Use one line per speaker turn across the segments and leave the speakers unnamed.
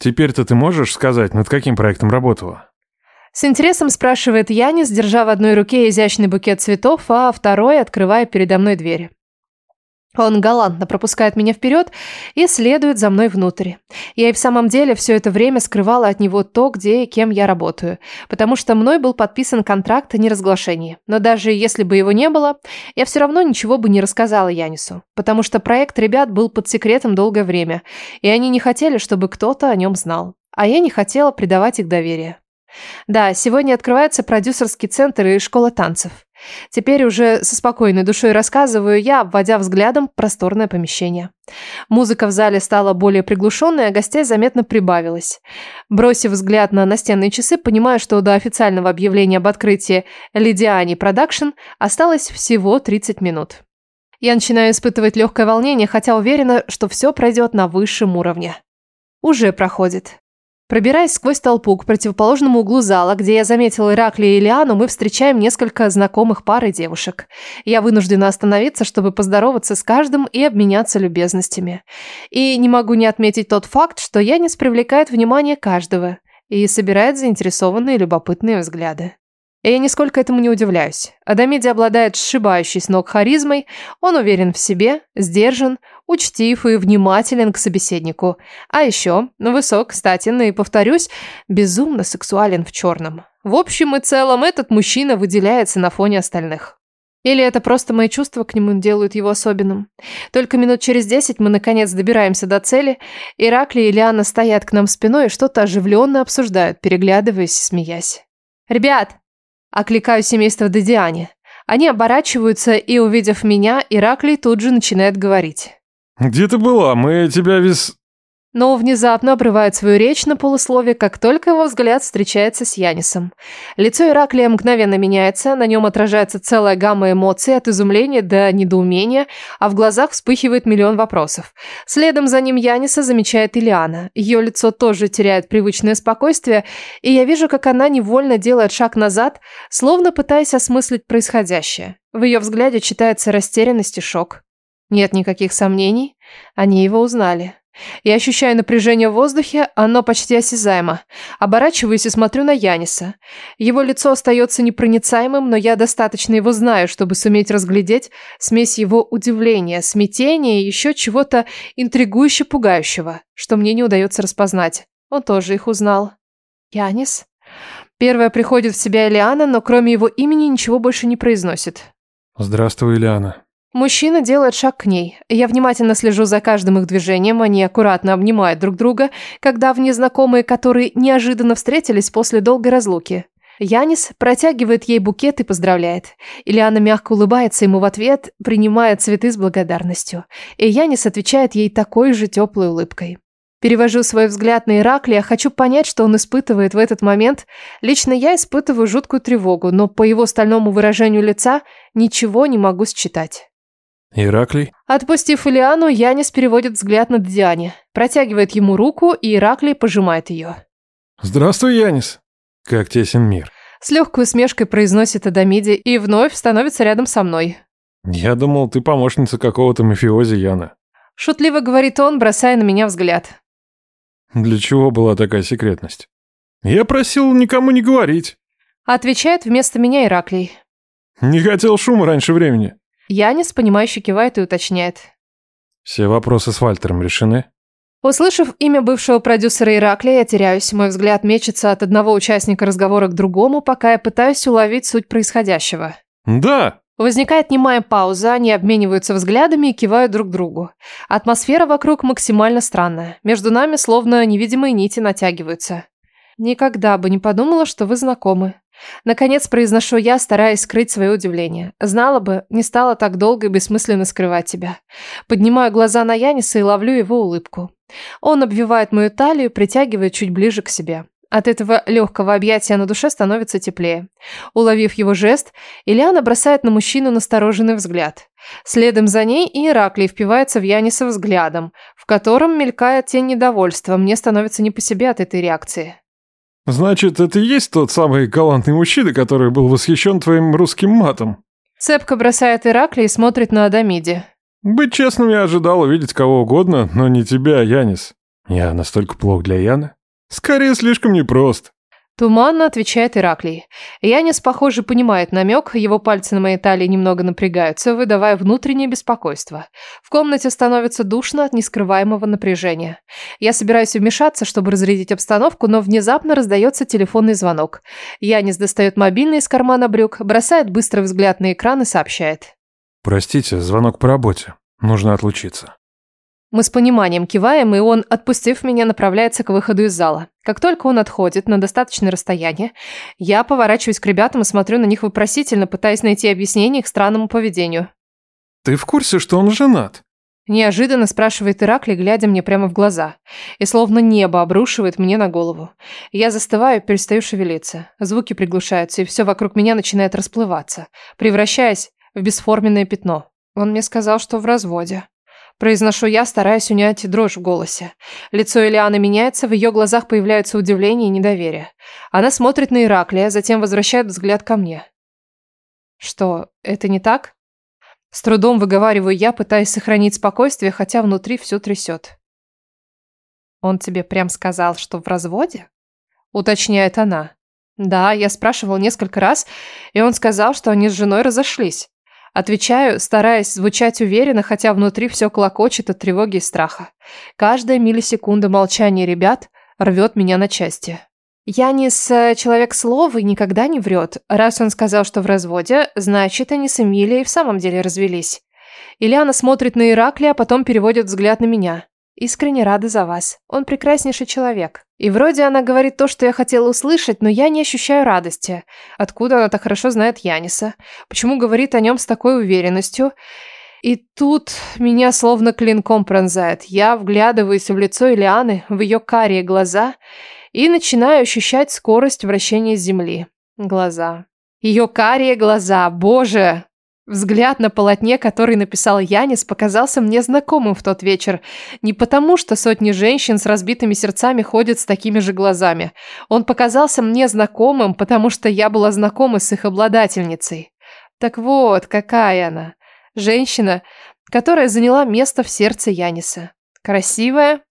Теперь-то ты можешь сказать, над каким проектом работала?
С интересом спрашивает Янис, держа в одной руке изящный букет цветов, а второй открывая передо мной дверь. Он галантно пропускает меня вперед и следует за мной внутрь. Я и в самом деле все это время скрывала от него то, где и кем я работаю, потому что мной был подписан контракт о неразглашении. Но даже если бы его не было, я все равно ничего бы не рассказала Янису, потому что проект ребят был под секретом долгое время, и они не хотели, чтобы кто-то о нем знал. А я не хотела предавать их доверие. Да, сегодня открывается продюсерский центр и школа танцев. Теперь уже со спокойной душой рассказываю я, обводя взглядом просторное помещение. Музыка в зале стала более приглушенной, а гостей заметно прибавилось. Бросив взгляд на настенные часы, понимаю, что до официального объявления об открытии Лидиани Production осталось всего 30 минут. Я начинаю испытывать легкое волнение, хотя уверена, что все пройдет на высшем уровне. Уже проходит. Пробираясь сквозь толпу к противоположному углу зала, где я заметила Ираклия и Лиану, мы встречаем несколько знакомых пар и девушек. Я вынуждена остановиться, чтобы поздороваться с каждым и обменяться любезностями. И не могу не отметить тот факт, что Янис привлекает внимание каждого и собирает заинтересованные любопытные взгляды. И я нисколько этому не удивляюсь. Адамиди обладает сшибающей с ног харизмой, он уверен в себе, сдержан, учтив и внимателен к собеседнику. А еще высок, статен и, повторюсь, безумно сексуален в черном. В общем и целом, этот мужчина выделяется на фоне остальных. Или это просто мои чувства к нему делают его особенным. Только минут через десять мы наконец добираемся до цели. Иракли и Лиана стоят к нам спиной и что-то оживленно обсуждают, переглядываясь и смеясь. «Ребят, Окликаю семейство Дедиане. Они оборачиваются, и, увидев меня, Ираклий тут же начинает говорить.
«Где ты была? Мы тебя вез...»
но внезапно обрывает свою речь на полусловие, как только его взгляд встречается с Янисом. Лицо Ираклия мгновенно меняется, на нем отражается целая гамма эмоций от изумления до недоумения, а в глазах вспыхивает миллион вопросов. Следом за ним Яниса замечает Ильяна. Ее лицо тоже теряет привычное спокойствие, и я вижу, как она невольно делает шаг назад, словно пытаясь осмыслить происходящее. В ее взгляде читается растерянность и шок. Нет никаких сомнений, они его узнали. Я ощущаю напряжение в воздухе, оно почти осязаемо. Оборачиваюсь и смотрю на Яниса. Его лицо остается непроницаемым, но я достаточно его знаю, чтобы суметь разглядеть смесь его удивления, смятения и еще чего-то интригующе пугающего, что мне не удается распознать. Он тоже их узнал. Янис? Первая приходит в себя Элиана, но кроме его имени ничего больше не произносит.
Здравствуй, Элиана.
Мужчина делает шаг к ней. Я внимательно слежу за каждым их движением, они аккуратно обнимают друг друга, когда в незнакомые, которые неожиданно встретились после долгой разлуки. Янис протягивает ей букет и поздравляет. Ильяна мягко улыбается ему в ответ, принимая цветы с благодарностью. И Янис отвечает ей такой же теплой улыбкой. Перевожу свой взгляд на Ираклия, хочу понять, что он испытывает в этот момент. Лично я испытываю жуткую тревогу, но по его стальному выражению лица ничего не могу считать.
Ираклий?
Отпустив Илиану, Янис переводит взгляд на Диане, протягивает ему руку, и Ираклий пожимает ее.
Здравствуй, Янис. Как тесен мир.
С легкой усмешкой произносит Адамиди и вновь становится рядом со мной.
Я думал, ты помощница какого-то мафиози Яна.
Шутливо говорит он, бросая на меня взгляд.
Для чего была такая секретность? Я просил никому не говорить.
Отвечает вместо меня Ираклий.
Не хотел шума раньше времени.
Янис, понимающе кивает и уточняет.
Все вопросы с Вальтером решены?
Услышав имя бывшего продюсера Ираклия, я теряюсь. Мой взгляд мечется от одного участника разговора к другому, пока я пытаюсь уловить суть происходящего.
Да.
Возникает немая пауза, они обмениваются взглядами и кивают друг другу. Атмосфера вокруг максимально странная. Между нами словно невидимые нити натягиваются. Никогда бы не подумала, что вы знакомы. Наконец произношу я, стараясь скрыть свое удивление. Знала бы, не стала так долго и бессмысленно скрывать тебя. Поднимаю глаза на Яниса и ловлю его улыбку. Он обвивает мою талию, притягивает чуть ближе к себе. От этого легкого объятия на душе становится теплее. Уловив его жест, Ильяна бросает на мужчину настороженный взгляд. Следом за ней и Ираклий впивается в Яниса взглядом, в котором мелькает тень недовольства. Мне становится не по себе от этой реакции.
Значит, это и есть тот самый галантный мужчина, который был восхищен твоим русским матом?
Цепко бросает Иракли и смотрит на Адамиди.
Быть честным, я ожидал увидеть кого угодно, но не тебя, Янис. Я настолько плох для Яны? Скорее, слишком непрост.
Туманно отвечает Ираклий. Янис, похоже, понимает намек, его пальцы на моей талии немного напрягаются, выдавая внутреннее беспокойство. В комнате становится душно от нескрываемого напряжения. Я собираюсь вмешаться, чтобы разрядить обстановку, но внезапно раздается телефонный звонок. Янис достает мобильный из кармана брюк, бросает быстрый взгляд на экран и сообщает.
«Простите, звонок по работе. Нужно отлучиться».
Мы с пониманием киваем, и он, отпустив меня, направляется к выходу из зала. Как только он отходит на достаточное расстояние, я поворачиваюсь к ребятам и смотрю на них вопросительно, пытаясь найти объяснение их странному поведению.
«Ты в курсе, что он женат?»
Неожиданно спрашивает Иракли, глядя мне прямо в глаза. И словно небо обрушивает мне на голову. Я застываю, перестаю шевелиться. Звуки приглушаются, и все вокруг меня начинает расплываться, превращаясь в бесформенное пятно. Он мне сказал, что в разводе. Произношу я, стараясь унять дрожь в голосе. Лицо Элианы меняется, в ее глазах появляются удивление и недоверие. Она смотрит на Ираклия, затем возвращает взгляд ко мне. Что, это не так? С трудом выговариваю я, пытаясь сохранить спокойствие, хотя внутри все трясет. Он тебе прям сказал, что в разводе? Уточняет она. Да, я спрашивал несколько раз, и он сказал, что они с женой разошлись. Отвечаю, стараясь звучать уверенно, хотя внутри все клокочет от тревоги и страха. Каждая миллисекунда молчания ребят рвет меня на части. Янис э, человек слова и никогда не врет. Раз он сказал, что в разводе, значит, они с Эмилией в самом деле развелись. Ильяна смотрит на Ираклия, а потом переводит взгляд на меня. Искренне рада за вас. Он прекраснейший человек. И вроде она говорит то, что я хотела услышать, но я не ощущаю радости. Откуда она так хорошо знает Яниса? Почему говорит о нем с такой уверенностью? И тут меня словно клинком пронзает. Я вглядываюсь в лицо Ильяны, в ее карие глаза и начинаю ощущать скорость вращения Земли. Глаза. Ее карие глаза. Боже! Взгляд на полотне, который написал Янис, показался мне знакомым в тот вечер. Не потому, что сотни женщин с разбитыми сердцами ходят с такими же глазами. Он показался мне знакомым, потому что я была знакома с их обладательницей. Так вот, какая она. Женщина, которая заняла место в сердце Яниса. Красивая,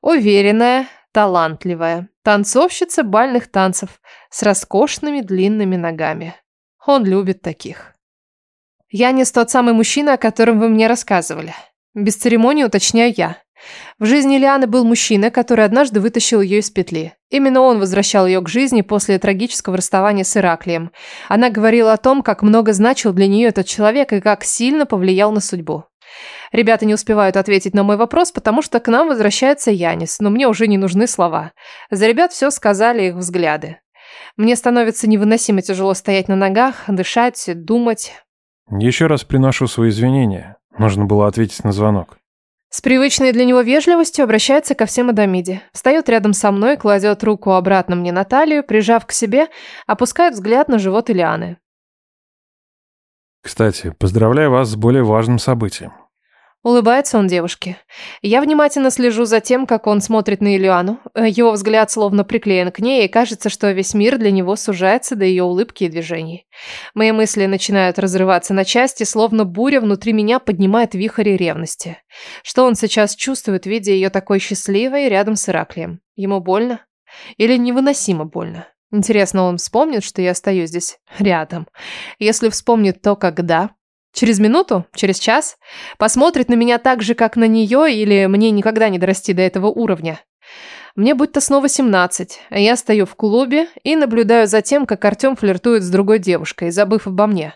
уверенная, талантливая. Танцовщица бальных танцев с роскошными длинными ногами. Он любит таких. Янис тот самый мужчина, о котором вы мне рассказывали. Без церемонии уточняю я. В жизни Лианы был мужчина, который однажды вытащил ее из петли. Именно он возвращал ее к жизни после трагического расставания с Ираклием. Она говорила о том, как много значил для нее этот человек и как сильно повлиял на судьбу. Ребята не успевают ответить на мой вопрос, потому что к нам возвращается Янис, но мне уже не нужны слова. За ребят все сказали их взгляды. Мне становится невыносимо тяжело стоять на ногах, дышать, думать.
Еще раз приношу свои извинения. Нужно было ответить на звонок.
С привычной для него вежливостью обращается ко всем Адамиде. Встает рядом со мной, кладет руку обратно мне на талию, прижав к себе, опускает взгляд на живот Ильяны.
Кстати, поздравляю вас с более важным событием.
Улыбается он девушке. Я внимательно слежу за тем, как он смотрит на Ильяну. Его взгляд словно приклеен к ней, и кажется, что весь мир для него сужается до ее улыбки и движений. Мои мысли начинают разрываться на части, словно буря внутри меня поднимает вихри ревности. Что он сейчас чувствует, видя ее такой счастливой рядом с Ираклием? Ему больно? Или невыносимо больно? Интересно, он вспомнит, что я стою здесь рядом? Если вспомнит, то когда? Через минуту? Через час? Посмотрит на меня так же, как на нее, или мне никогда не дорасти до этого уровня? Мне будто снова 17, а я стою в клубе и наблюдаю за тем, как Артем флиртует с другой девушкой, забыв обо мне.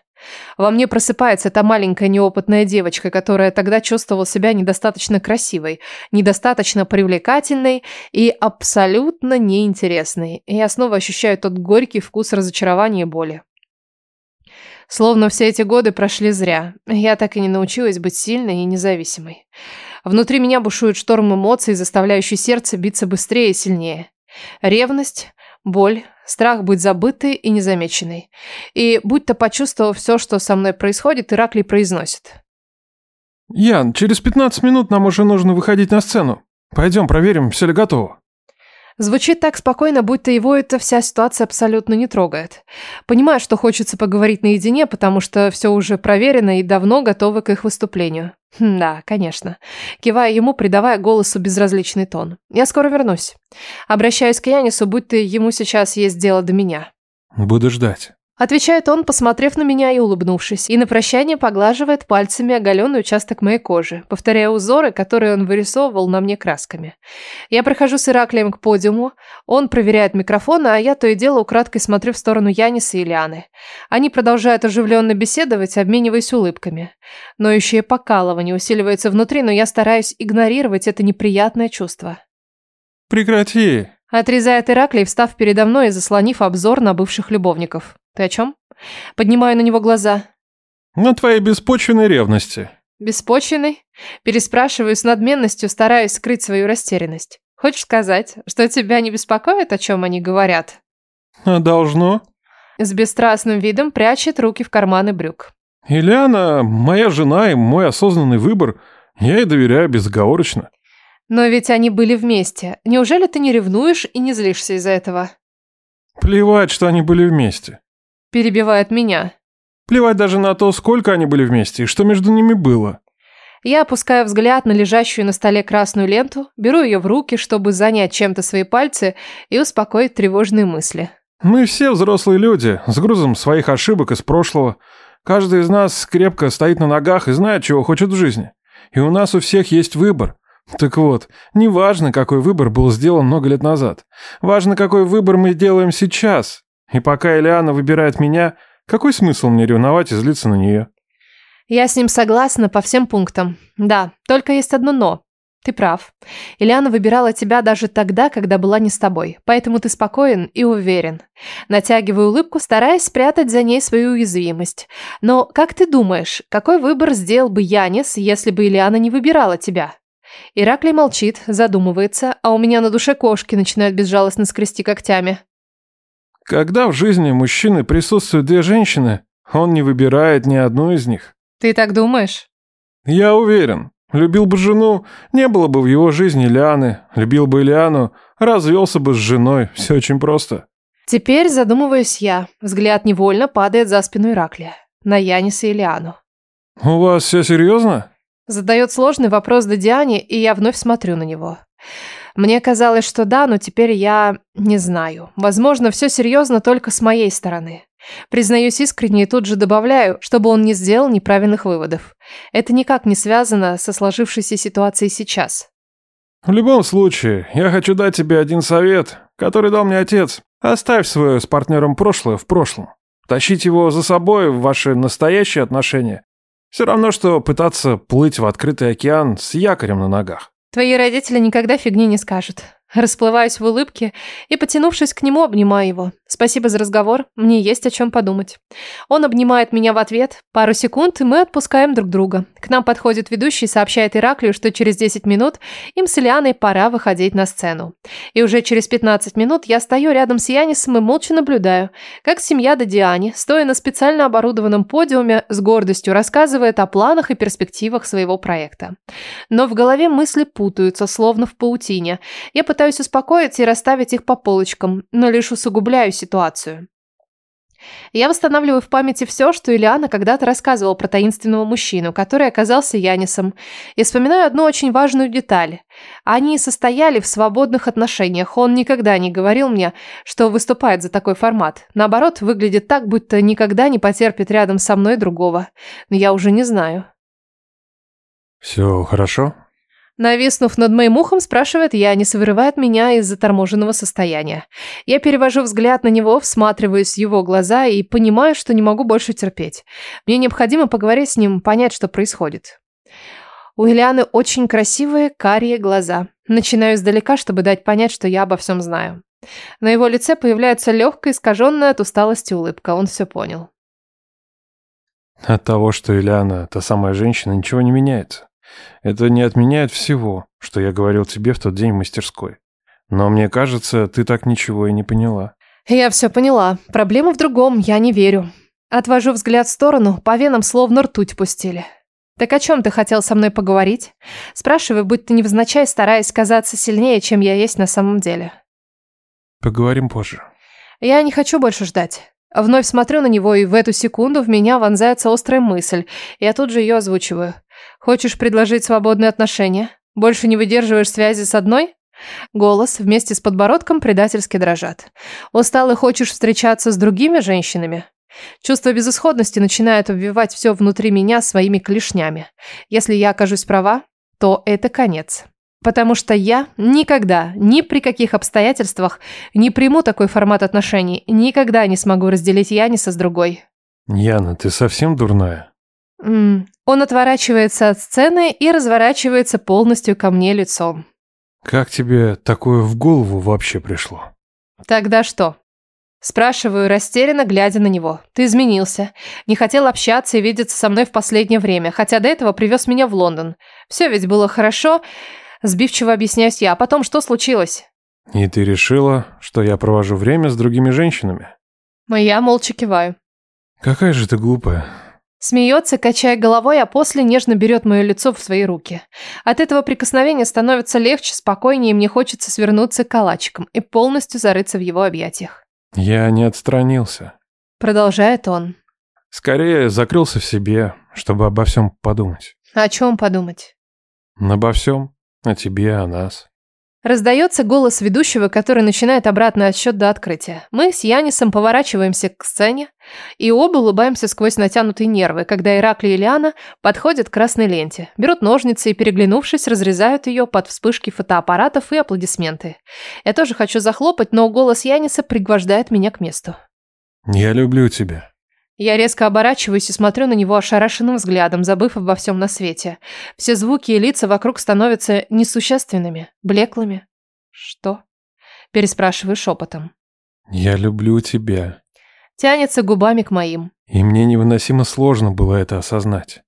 Во мне просыпается та маленькая неопытная девочка, которая тогда чувствовала себя недостаточно красивой, недостаточно привлекательной и абсолютно неинтересной. И я снова ощущаю тот горький вкус разочарования и боли. Словно все эти годы прошли зря. Я так и не научилась быть сильной и независимой. Внутри меня бушует шторм эмоций, заставляющий сердце биться быстрее и сильнее. Ревность, боль, страх быть забытой и незамеченной. И будь-то почувствовав все, что со мной происходит, Ираклий произносит.
«Ян, через 15 минут нам уже нужно выходить на сцену. Пойдем проверим, все ли готово».
Звучит так спокойно, будто его эта вся ситуация абсолютно не трогает. Понимаю, что хочется поговорить наедине, потому что все уже проверено и давно готовы к их выступлению. Хм, да, конечно. Кивая ему, придавая голосу безразличный тон. Я скоро вернусь. Обращаюсь к Янису, будто ему сейчас есть дело до меня.
Буду ждать.
Отвечает он, посмотрев на меня и улыбнувшись, и на прощание поглаживает пальцами оголенный участок моей кожи, повторяя узоры, которые он вырисовывал на мне красками. Я прохожу с Ираклием к подиуму, он проверяет микрофон, а я то и дело украдкой смотрю в сторону Яниса и Лианы. Они продолжают оживленно беседовать, обмениваясь улыбками. Ноющее покалывание усиливается внутри, но я стараюсь игнорировать это неприятное чувство.
«Прекрати!»
Отрезает Ираклий, встав передо мной и заслонив обзор на бывших любовников. Ты о чем? Поднимаю на него глаза.
На твоей беспочвенной ревности.
Беспочвенной? Переспрашиваю с надменностью, стараясь скрыть свою растерянность. Хочешь сказать, что тебя не беспокоит, о чем они говорят?
А должно.
С бесстрастным видом прячет руки в карманы брюк.
Ильяна, моя жена и мой осознанный выбор. Я ей доверяю безоговорочно.
Но ведь они были вместе. Неужели ты не ревнуешь и не злишься из-за этого?
Плевать, что они были вместе.
Перебивает меня.
Плевать даже на то, сколько они были вместе и что между ними было.
Я опускаю взгляд на лежащую на столе красную ленту, беру ее в руки, чтобы занять чем-то свои пальцы и успокоить тревожные мысли.
Мы все взрослые люди, с грузом своих ошибок из прошлого. Каждый из нас крепко стоит на ногах и знает, чего хочет в жизни. И у нас у всех есть выбор. Так вот, не важно, какой выбор был сделан много лет назад. Важно, какой выбор мы делаем сейчас. И пока Элиана выбирает меня, какой смысл мне ревновать и злиться на нее?
Я с ним согласна по всем пунктам. Да, только есть одно «но». Ты прав. Ильяна выбирала тебя даже тогда, когда была не с тобой. Поэтому ты спокоен и уверен. Натягиваю улыбку, стараясь спрятать за ней свою уязвимость. Но как ты думаешь, какой выбор сделал бы Янис, если бы Ильяна не выбирала тебя? Ираклий молчит, задумывается, а у меня на душе кошки начинают безжалостно скрести когтями.
Когда в жизни мужчины присутствуют две женщины, он не выбирает ни одну из них.
Ты так думаешь?
Я уверен. Любил бы жену, не было бы в его жизни Лианы. Любил бы Лиану, развелся бы с женой. Все очень просто.
Теперь задумываюсь я. Взгляд невольно падает за спину Ираклия. На Яниса и Лиану.
«У вас все серьезно?»
Задает сложный вопрос Дадиане, и я вновь смотрю на него. Мне казалось, что да, но теперь я не знаю. Возможно, все серьезно только с моей стороны. Признаюсь искренне и тут же добавляю, чтобы он не сделал неправильных выводов. Это никак не связано со сложившейся ситуацией сейчас.
В любом случае, я хочу дать тебе один совет, который дал мне отец. Оставь свое с партнером прошлое в прошлом. Тащить его за собой в ваши настоящие отношения. Все равно, что пытаться плыть в открытый океан с якорем на ногах.
Твои родители никогда фигни не скажут. Расплываюсь в улыбке и, потянувшись к нему, обнимаю его. Спасибо за разговор, мне есть о чем подумать. Он обнимает меня в ответ. Пару секунд, и мы отпускаем друг друга. К нам подходит ведущий и сообщает Ираклию, что через 10 минут им с Ильяной пора выходить на сцену. И уже через 15 минут я стою рядом с Янисом и молча наблюдаю, как семья Дадиани, стоя на специально оборудованном подиуме, с гордостью рассказывает о планах и перспективах своего проекта. Но в голове мысли путаются, словно в паутине. Я пытаюсь Пытаюсь успокоиться и расставить их по полочкам, но лишь усугубляю ситуацию. Я восстанавливаю в памяти все, что Ильяна когда-то рассказывала про таинственного мужчину, который оказался Янисом, и вспоминаю одну очень важную деталь. Они состояли в свободных отношениях. Он никогда не говорил мне, что выступает за такой формат. Наоборот, выглядит так, будто никогда не потерпит рядом со мной другого. Но я уже не знаю.
«Все хорошо?»
Нависнув над моим ухом, спрашивает Янис, вырывает меня из заторможенного состояния. Я перевожу взгляд на него, всматриваюсь в его глаза и понимаю, что не могу больше терпеть. Мне необходимо поговорить с ним, понять, что происходит. У Ильяны очень красивые карие глаза. Начинаю издалека, чтобы дать понять, что я обо всем знаю. На его лице появляется легкая, искаженная от усталости улыбка. Он все понял.
От того, что Ильяна та самая женщина, ничего не меняется. Это не отменяет всего, что я говорил тебе в тот день в мастерской. Но мне кажется, ты так ничего и не поняла.
Я все поняла. Проблема в другом, я не верю. Отвожу взгляд в сторону, по венам словно ртуть пустили. Так о чем ты хотел со мной поговорить? Спрашиваю, будто невзначай, стараясь казаться сильнее, чем я есть на самом деле.
Поговорим позже.
Я не хочу больше ждать. Вновь смотрю на него, и в эту секунду в меня вонзается острая мысль. Я тут же ее озвучиваю. Хочешь предложить свободные отношения? Больше не выдерживаешь связи с одной? Голос вместе с подбородком предательски дрожат. Устал хочешь встречаться с другими женщинами? Чувство безысходности начинает обвивать все внутри меня своими клешнями. Если я окажусь права, то это конец. Потому что я никогда, ни при каких обстоятельствах не приму такой формат отношений, никогда не смогу разделить Яниса с другой.
Яна, ты совсем дурная?
М Он отворачивается от сцены и разворачивается полностью ко мне лицом.
Как тебе такое в голову вообще пришло?
Тогда что? Спрашиваю, растерянно глядя на него. Ты изменился. Не хотел общаться и видеться со мной в последнее время, хотя до этого привез меня в Лондон. Все ведь было хорошо. Сбивчиво объясняюсь я. А потом что случилось?
И ты решила, что я провожу время с другими женщинами?
Я молча киваю.
Какая же ты глупая.
Смеется, качая головой, а после нежно берет мое лицо в свои руки. От этого прикосновения становится легче, спокойнее, и мне хочется свернуться калачиком и полностью зарыться в его объятиях.
Я не отстранился.
Продолжает он.
Скорее закрылся в себе, чтобы обо всем подумать.
О чем подумать?
Обо всем. О тебе, о нас.
Раздается голос ведущего, который начинает обратный отсчет до открытия. Мы с Янисом поворачиваемся к сцене и оба улыбаемся сквозь натянутые нервы, когда Иракли и Лиана подходят к красной ленте, берут ножницы и, переглянувшись, разрезают ее под вспышки фотоаппаратов и аплодисменты. Я тоже хочу захлопать, но голос Яниса пригвождает меня к месту.
«Я люблю тебя»,
я резко оборачиваюсь и смотрю на него ошарашенным взглядом, забыв обо всем на свете. Все звуки и лица вокруг становятся несущественными, блеклыми. «Что?» Переспрашиваю шепотом.
«Я люблю тебя».
Тянется губами к моим.
И мне невыносимо сложно было это осознать.